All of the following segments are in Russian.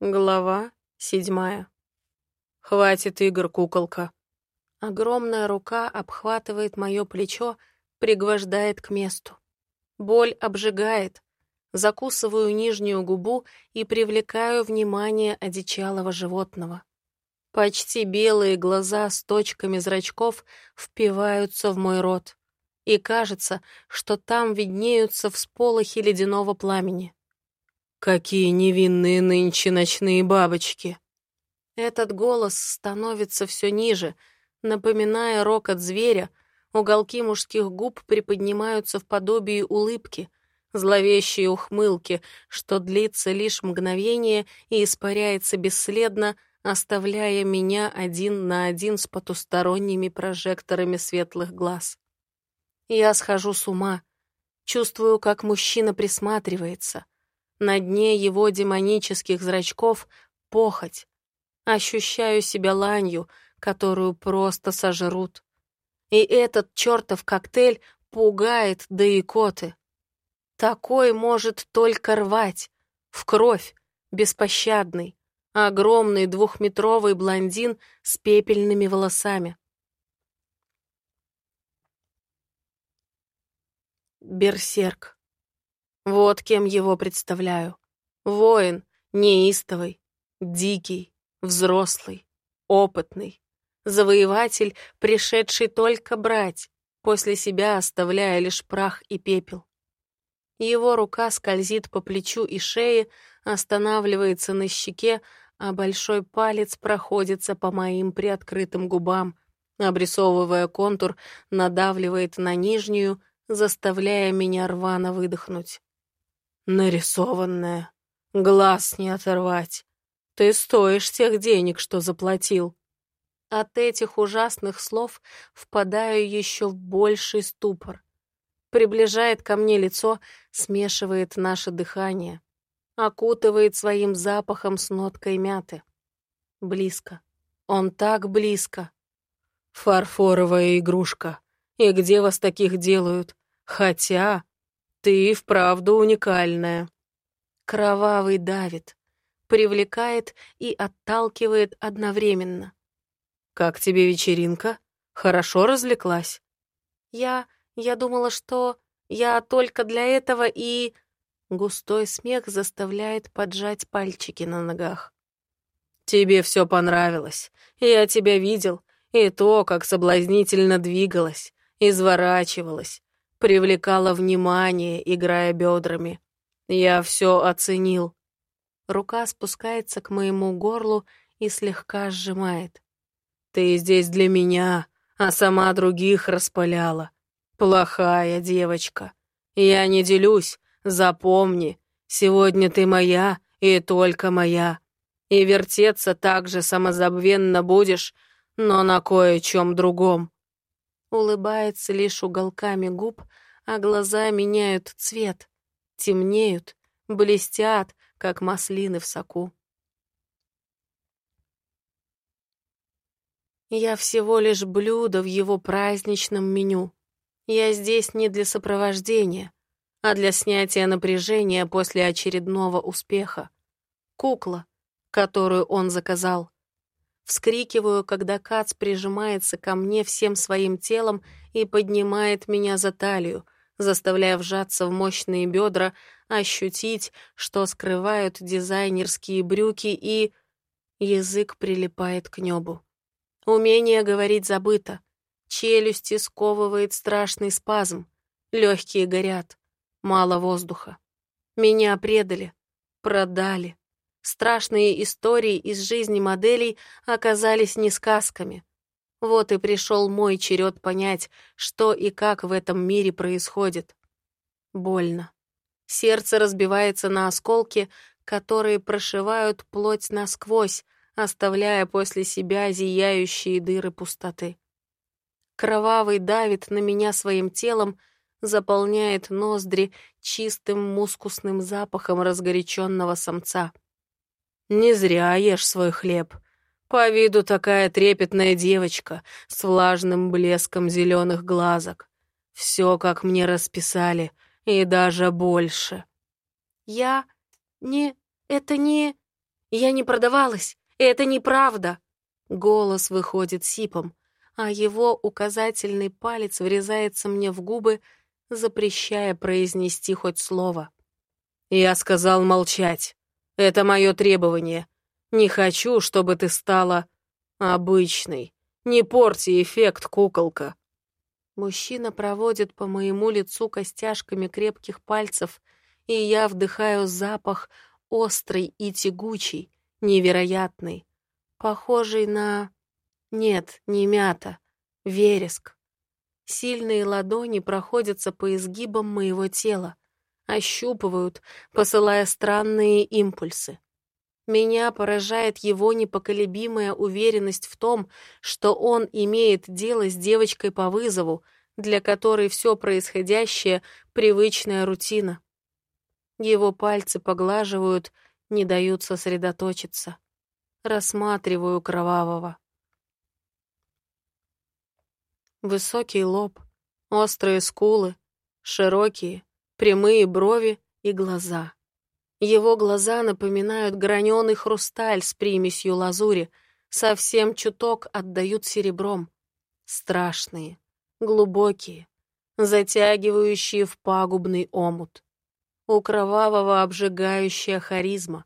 Глава седьмая. «Хватит игр, куколка». Огромная рука обхватывает мое плечо, пригвождает к месту. Боль обжигает. Закусываю нижнюю губу и привлекаю внимание одичалого животного. Почти белые глаза с точками зрачков впиваются в мой рот. И кажется, что там виднеются всполохи ледяного пламени. Какие невинные нынче ночные бабочки. Этот голос становится все ниже, напоминая рокот зверя, уголки мужских губ приподнимаются в подобии улыбки, зловещие ухмылки, что длится лишь мгновение и испаряется бесследно, оставляя меня один на один с потусторонними прожекторами светлых глаз. Я схожу с ума, чувствую, как мужчина присматривается — на дне его демонических зрачков — похоть. Ощущаю себя ланью, которую просто сожрут. И этот чертов коктейль пугает до икоты. Такой может только рвать, в кровь, беспощадный, огромный двухметровый блондин с пепельными волосами. Берсерк. Вот кем его представляю. Воин, неистовый, дикий, взрослый, опытный. Завоеватель, пришедший только брать, после себя оставляя лишь прах и пепел. Его рука скользит по плечу и шее, останавливается на щеке, а большой палец проходится по моим приоткрытым губам, обрисовывая контур, надавливает на нижнюю, заставляя меня рвано выдохнуть. Нарисованная. Глаз не оторвать. Ты стоишь тех денег, что заплатил. От этих ужасных слов впадаю еще в больший ступор. Приближает ко мне лицо, смешивает наше дыхание, окутывает своим запахом с ноткой мяты. Близко. Он так близко. Фарфоровая игрушка. И где вас таких делают? Хотя ты вправду уникальная. Кровавый давит, привлекает и отталкивает одновременно. Как тебе вечеринка? Хорошо развлеклась? Я... я думала, что я только для этого и... Густой смех заставляет поджать пальчики на ногах. Тебе все понравилось. Я тебя видел. И то, как соблазнительно двигалась, изворачивалась, привлекала внимание, играя бедрами. Я все оценил. Рука спускается к моему горлу и слегка сжимает. Ты здесь для меня, а сама других распаляла. Плохая девочка. Я не делюсь, запомни. Сегодня ты моя и только моя. И вертеться так же самозабвенно будешь, но на кое-чем другом улыбается лишь уголками губ, а глаза меняют цвет, темнеют, блестят, как маслины в соку. Я всего лишь блюдо в его праздничном меню. Я здесь не для сопровождения, а для снятия напряжения после очередного успеха. Кукла, которую он заказал. Вскрикиваю, когда Кац прижимается ко мне всем своим телом и поднимает меня за талию, заставляя вжаться в мощные бедра, ощутить, что скрывают дизайнерские брюки и... Язык прилипает к небу. Умение говорить забыто. Челюсти сковывает страшный спазм. Легкие горят. Мало воздуха. Меня предали. Продали. Страшные истории из жизни моделей оказались не сказками. Вот и пришел мой черед понять, что и как в этом мире происходит. Больно. Сердце разбивается на осколки, которые прошивают плоть насквозь, оставляя после себя зияющие дыры пустоты. Кровавый давит на меня своим телом, заполняет ноздри чистым мускусным запахом разгоряченного самца. Не зря ешь свой хлеб. По виду такая трепетная девочка с влажным блеском зеленых глазок. Все, как мне расписали, и даже больше. Я... не... это не... Я не продавалась! Это неправда!» Голос выходит сипом, а его указательный палец врезается мне в губы, запрещая произнести хоть слово. «Я сказал молчать. Это мое требование. Не хочу, чтобы ты стала обычной. Не порти эффект, куколка». Мужчина проводит по моему лицу костяшками крепких пальцев, и я вдыхаю запах острый и тягучий, невероятный, похожий на... Нет, не мята, вереск. Сильные ладони проходятся по изгибам моего тела, ощупывают, посылая странные импульсы. Меня поражает его непоколебимая уверенность в том, что он имеет дело с девочкой по вызову, для которой все происходящее — привычная рутина. Его пальцы поглаживают, не дают сосредоточиться. Рассматриваю кровавого. Высокий лоб, острые скулы, широкие, прямые брови и глаза. Его глаза напоминают граненый хрусталь с примесью лазури, совсем чуток отдают серебром. Страшные, глубокие, затягивающие в пагубный омут. У кровавого обжигающая харизма,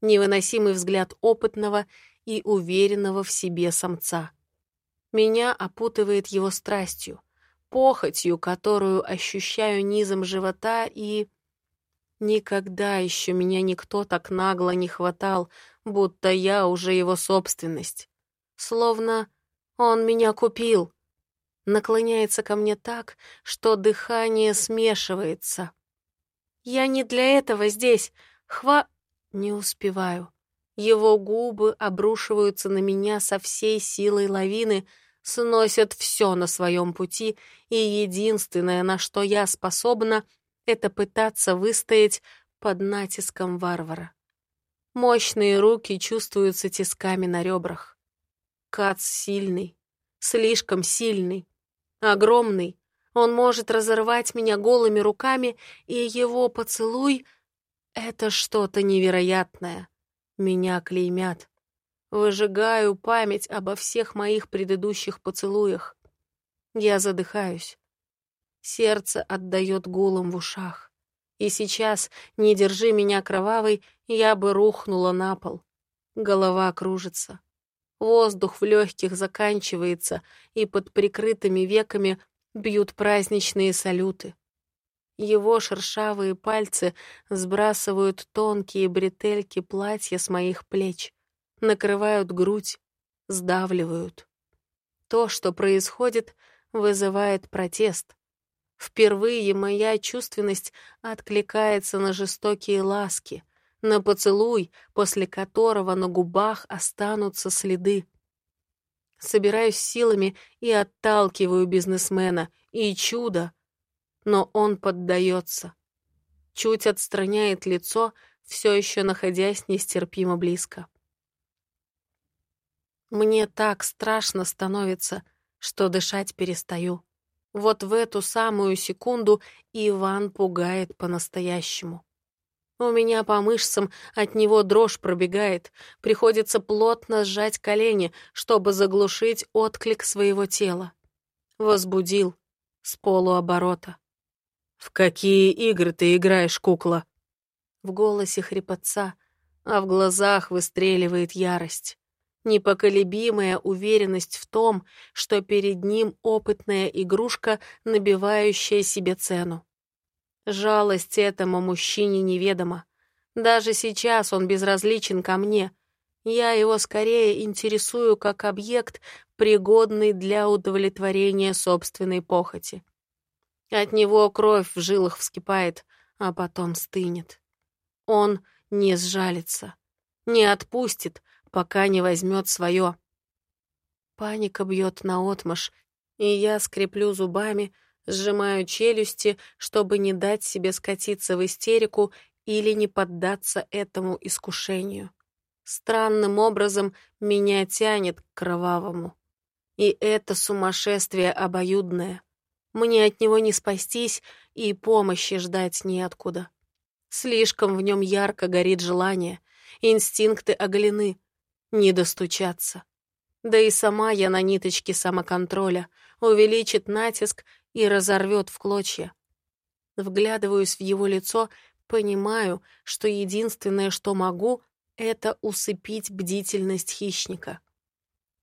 невыносимый взгляд опытного и уверенного в себе самца. Меня опутывает его страстью, похотью, которую ощущаю низом живота и... Никогда еще меня никто так нагло не хватал, будто я уже его собственность. Словно он меня купил. Наклоняется ко мне так, что дыхание смешивается. Я не для этого здесь. Хва... Не успеваю. Его губы обрушиваются на меня со всей силой лавины, сносят все на своем пути, и единственное, на что я способна, это пытаться выстоять под натиском варвара. Мощные руки чувствуются тисками на ребрах. Кац сильный, слишком сильный, огромный. Он может разорвать меня голыми руками, и его поцелуй — это что-то невероятное. Меня клеймят. Выжигаю память обо всех моих предыдущих поцелуях. Я задыхаюсь. Сердце отдает гулом в ушах. И сейчас, не держи меня кровавой, я бы рухнула на пол. Голова кружится. Воздух в легких заканчивается, и под прикрытыми веками бьют праздничные салюты. Его шершавые пальцы сбрасывают тонкие бретельки платья с моих плеч, накрывают грудь, сдавливают. То, что происходит, вызывает протест. Впервые моя чувственность откликается на жестокие ласки, на поцелуй, после которого на губах останутся следы. Собираюсь силами и отталкиваю бизнесмена, и чудо. Но он поддается. Чуть отстраняет лицо, все еще находясь нестерпимо близко. Мне так страшно становится, что дышать перестаю. Вот в эту самую секунду Иван пугает по-настоящему. У меня по мышцам от него дрожь пробегает, приходится плотно сжать колени, чтобы заглушить отклик своего тела. Возбудил с полуоборота. «В какие игры ты играешь, кукла?» В голосе хрипотца, а в глазах выстреливает ярость непоколебимая уверенность в том, что перед ним опытная игрушка, набивающая себе цену. Жалость этому мужчине неведома. Даже сейчас он безразличен ко мне. Я его скорее интересую как объект, пригодный для удовлетворения собственной похоти. От него кровь в жилах вскипает, а потом стынет. Он не сжалится, не отпустит, пока не возьмет свое. Паника бьет наотмашь, и я скреплю зубами, сжимаю челюсти, чтобы не дать себе скатиться в истерику или не поддаться этому искушению. Странным образом меня тянет к кровавому. И это сумасшествие обоюдное. Мне от него не спастись и помощи ждать неоткуда. Слишком в нем ярко горит желание, инстинкты оголены. Не достучаться. Да и сама я на ниточке самоконтроля, увеличит натиск и разорвет в клочья. Вглядываюсь в его лицо, понимаю, что единственное, что могу, это усыпить бдительность хищника.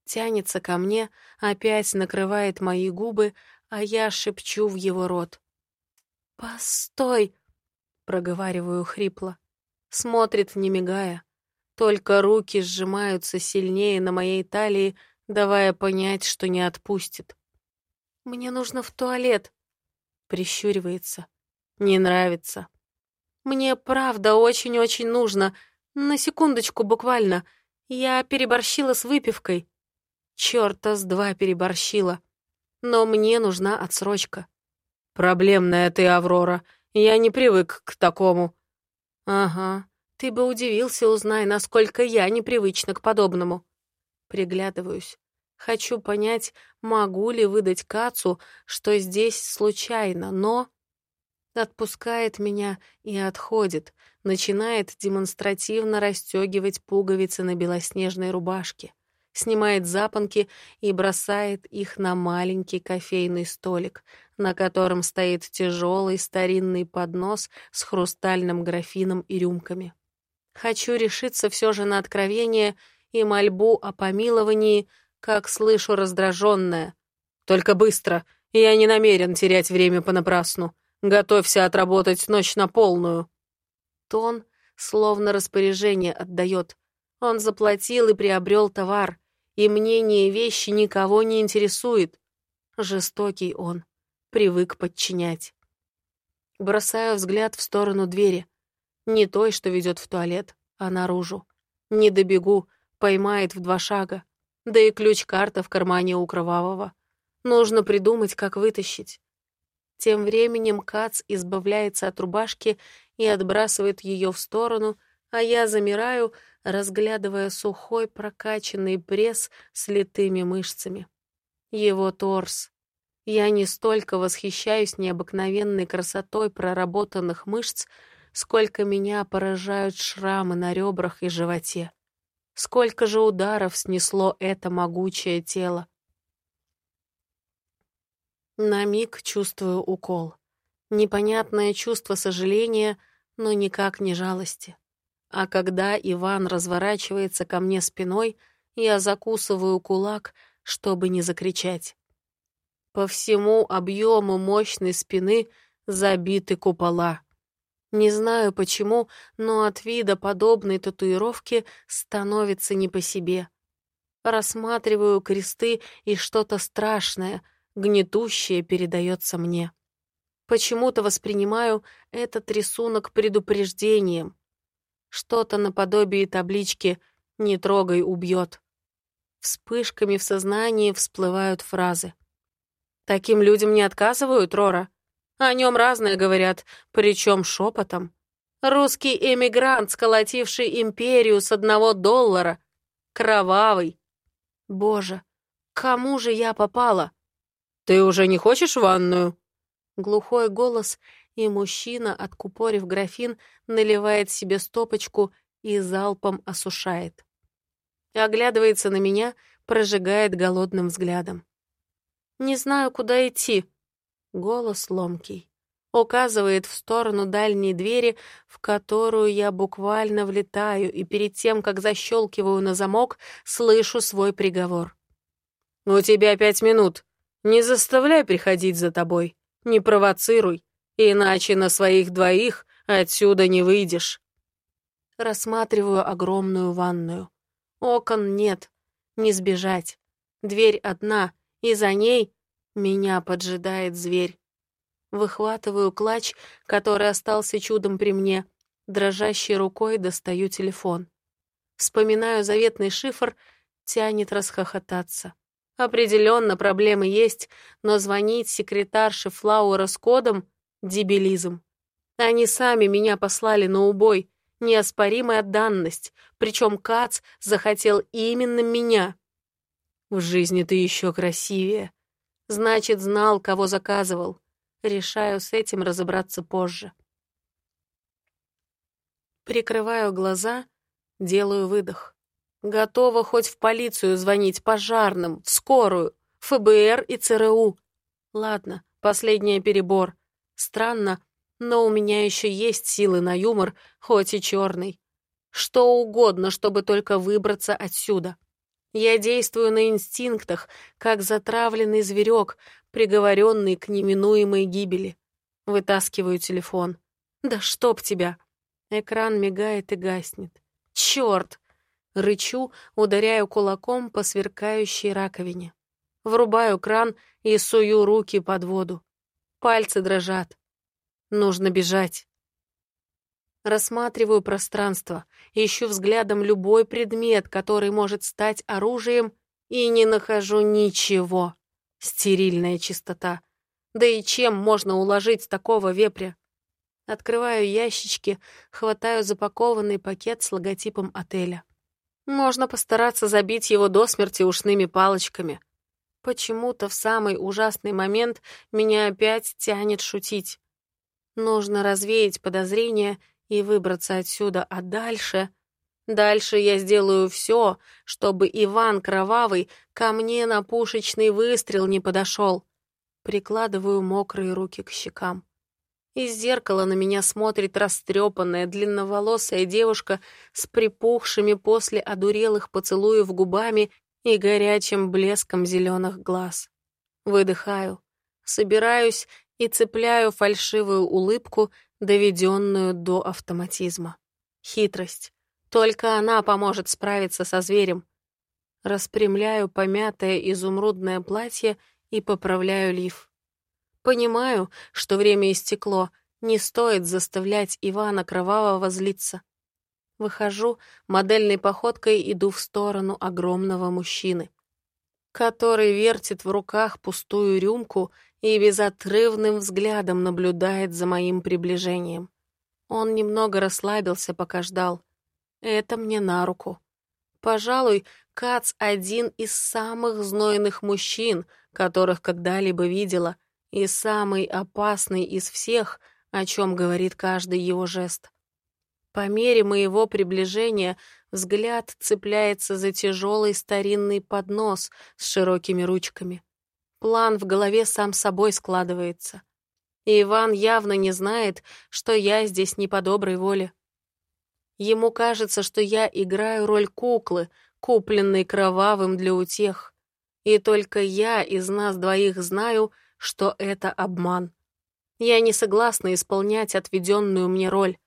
Тянется ко мне, опять накрывает мои губы, а я шепчу в его рот. «Постой!» — проговариваю хрипло. Смотрит, не мигая. Только руки сжимаются сильнее на моей талии, давая понять, что не отпустит. «Мне нужно в туалет», — прищуривается. «Не нравится». «Мне правда очень-очень нужно. На секундочку буквально. Я переборщила с выпивкой. Чёрта с два переборщила. Но мне нужна отсрочка». «Проблемная ты, Аврора. Я не привык к такому». «Ага. Ты бы удивился, узнай, насколько я непривычна к подобному. Приглядываюсь. Хочу понять, могу ли выдать Кацу, что здесь случайно, но... Отпускает меня и отходит, начинает демонстративно расстегивать пуговицы на белоснежной рубашке, снимает запонки и бросает их на маленький кофейный столик, на котором стоит тяжелый старинный поднос с хрустальным графином и рюмками. Хочу решиться все же на откровение и мольбу о помиловании, как слышу раздраженное. «Только быстро, я не намерен терять время понапрасну. Готовься отработать ночь на полную». Тон словно распоряжение отдает. Он заплатил и приобрел товар, и мнение вещи никого не интересует. Жестокий он, привык подчинять. Бросаю взгляд в сторону двери. Не той, что ведет в туалет, а наружу. Не добегу, поймает в два шага. Да и ключ-карта в кармане у кровавого. Нужно придумать, как вытащить. Тем временем Кац избавляется от рубашки и отбрасывает ее в сторону, а я замираю, разглядывая сухой прокачанный пресс с литыми мышцами. Его торс. Я не столько восхищаюсь необыкновенной красотой проработанных мышц, сколько меня поражают шрамы на ребрах и животе. Сколько же ударов снесло это могучее тело. На миг чувствую укол. Непонятное чувство сожаления, но никак не жалости. А когда Иван разворачивается ко мне спиной, я закусываю кулак, чтобы не закричать. По всему объему мощной спины забиты купола. Не знаю почему, но от вида подобной татуировки становится не по себе. Рассматриваю кресты, и что-то страшное, гнетущее передается мне. Почему-то воспринимаю этот рисунок предупреждением. Что-то наподобие таблички «Не трогай, убьет». Вспышками в сознании всплывают фразы. «Таким людям не отказывают, Рора?» О нем разное говорят, причем шепотом. Русский эмигрант, сколотивший империю с одного доллара. Кровавый. Боже, кому же я попала? Ты уже не хочешь ванную? Глухой голос, и мужчина, откупорив графин, наливает себе стопочку и залпом осушает. Оглядывается на меня, прожигает голодным взглядом. «Не знаю, куда идти», Голос ломкий. Указывает в сторону дальней двери, в которую я буквально влетаю, и перед тем, как защелкиваю на замок, слышу свой приговор. «У тебя пять минут. Не заставляй приходить за тобой. Не провоцируй, иначе на своих двоих отсюда не выйдешь». Рассматриваю огромную ванную. Окон нет, не сбежать. Дверь одна, и за ней меня поджидает зверь. Выхватываю клатч, который остался чудом при мне. Дрожащей рукой достаю телефон. Вспоминаю заветный шифр, тянет расхохотаться. Определенно проблемы есть, но звонить секретарше Флауэра с кодом — дебилизм. Они сами меня послали на убой. Неоспоримая данность, причем Кац захотел именно меня. В жизни ты еще красивее. Значит, знал, кого заказывал. Решаю с этим разобраться позже. Прикрываю глаза, Делаю выдох. Готова хоть в полицию звонить, пожарным, в скорую, ФБР и ЦРУ. Ладно, последний перебор. Странно, но у меня еще есть силы на юмор, хоть и черный. Что угодно, чтобы только выбраться отсюда. Я действую на инстинктах, как затравленный зверек, приговоренный к неминуемой гибели. Вытаскиваю телефон. «Да чтоб тебя!» Экран мигает и гаснет. «Черт!» Рычу, ударяю кулаком по сверкающей раковине. Врубаю кран и сую руки под воду. Пальцы дрожат. Нужно бежать. Рассматриваю пространство, ищу взглядом любой предмет, который может стать оружием, и не нахожу ничего. Стерильная чистота. Да и чем можно уложить такого вепря? Открываю ящички, хватаю запакованный пакет с логотипом отеля. Можно постараться забить его до смерти ушными палочками. Почему-то в самый ужасный момент меня опять тянет шутить. Нужно развеять подозрения и выбраться отсюда, а дальше... Дальше я сделаю все, чтобы Иван Кровавый ко мне на пушечный выстрел не подошел. Прикладываю мокрые руки к щекам. Из зеркала на меня смотрит растрепанная, длинноволосая девушка с припухшими после одурелых поцелуев губами и горячим блеском зеленых глаз. Выдыхаю, собираюсь и цепляю фальшивую улыбку, доведенную до автоматизма. Хитрость. Только она поможет справиться со зверем. Распрямляю помятое изумрудное платье и поправляю лиф. Понимаю, что время истекло, не стоит заставлять Ивана Кровавого злиться. Выхожу, модельной походкой иду в сторону огромного мужчины, который вертит в руках пустую рюмку и безотрывным взглядом наблюдает за моим приближением. Он немного расслабился, пока ждал. Это мне на руку. Пожалуй, Кац один из самых знойных мужчин, которых когда-либо видела, и самый опасный из всех, о чем говорит каждый его жест. По мере моего приближения взгляд цепляется за тяжелый старинный поднос с широкими ручками. План в голове сам собой складывается. И Иван явно не знает, что я здесь не по доброй воле. Ему кажется, что я играю роль куклы, купленной кровавым для утех. И только я из нас двоих знаю, что это обман. Я не согласна исполнять отведенную мне роль.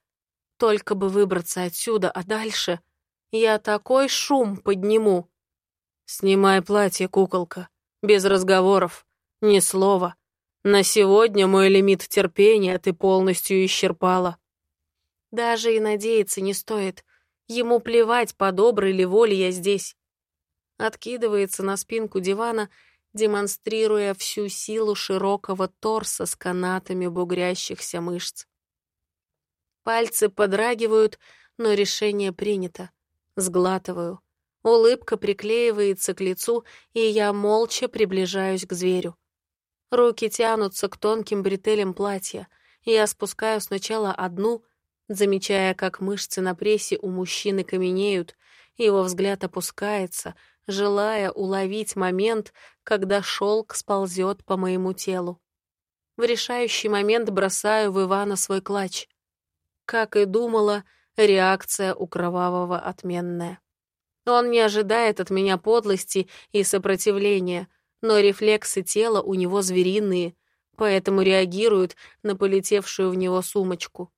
Только бы выбраться отсюда, а дальше я такой шум подниму. «Снимай платье, куколка», без разговоров, ни слова. На сегодня мой лимит терпения ты полностью исчерпала. Даже и надеяться не стоит. Ему плевать, по доброй ли воле я здесь. Откидывается на спинку дивана, демонстрируя всю силу широкого торса с канатами бугрящихся мышц. Пальцы подрагивают, но решение принято. Сглатываю. Улыбка приклеивается к лицу, и я молча приближаюсь к зверю. Руки тянутся к тонким бретелям платья. Я спускаю сначала одну, замечая, как мышцы на прессе у мужчины каменеют, его взгляд опускается, желая уловить момент, когда шелк сползет по моему телу. В решающий момент бросаю в Ивана свой клатч. Как и думала, реакция у кровавого отменная. Он не ожидает от меня подлости и сопротивления, но рефлексы тела у него звериные, поэтому реагируют на полетевшую в него сумочку.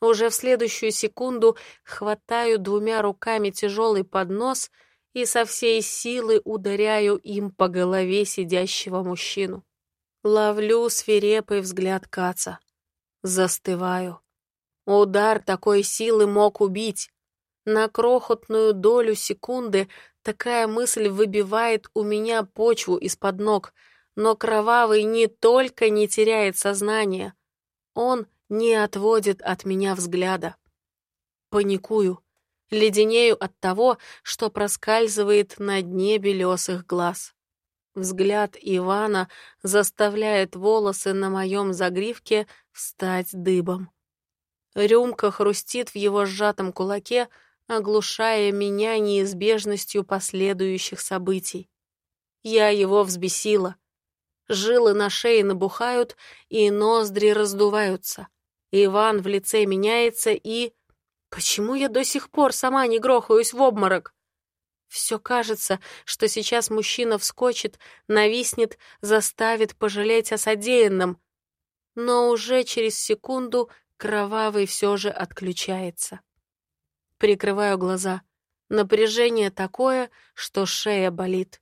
Уже в следующую секунду хватаю двумя руками тяжелый поднос и со всей силы ударяю им по голове сидящего мужчину. Ловлю свирепый взгляд Каца. Застываю. Удар такой силы мог убить, на крохотную долю секунды такая мысль выбивает у меня почву из-под ног, но Кровавый не только не теряет сознание, он не отводит от меня взгляда. Паникую, леденею от того, что проскальзывает на дне белесых глаз. Взгляд Ивана заставляет волосы на моем загривке встать дыбом. Рюмка хрустит в его сжатом кулаке, оглушая меня неизбежностью последующих событий. Я его взбесила. Жилы на шее набухают, и ноздри раздуваются. Иван в лице меняется и... Почему я до сих пор сама не грохаюсь в обморок? Все кажется, что сейчас мужчина вскочит, нависнет, заставит пожалеть о содеянном. Но уже через секунду кровавый все же отключается. Прикрываю глаза. Напряжение такое, что шея болит.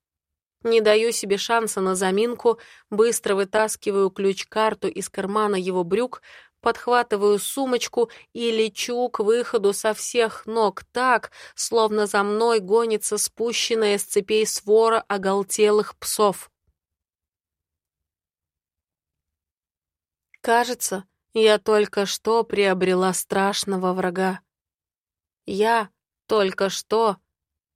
Не даю себе шанса на заминку, быстро вытаскиваю ключ-карту из кармана его брюк, подхватываю сумочку и лечу к выходу со всех ног так, словно за мной гонится спущенная с цепей свора оголтелых псов. Кажется, я только что приобрела страшного врага. Я только что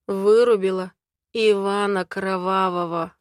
вырубила Ивана Кровавого.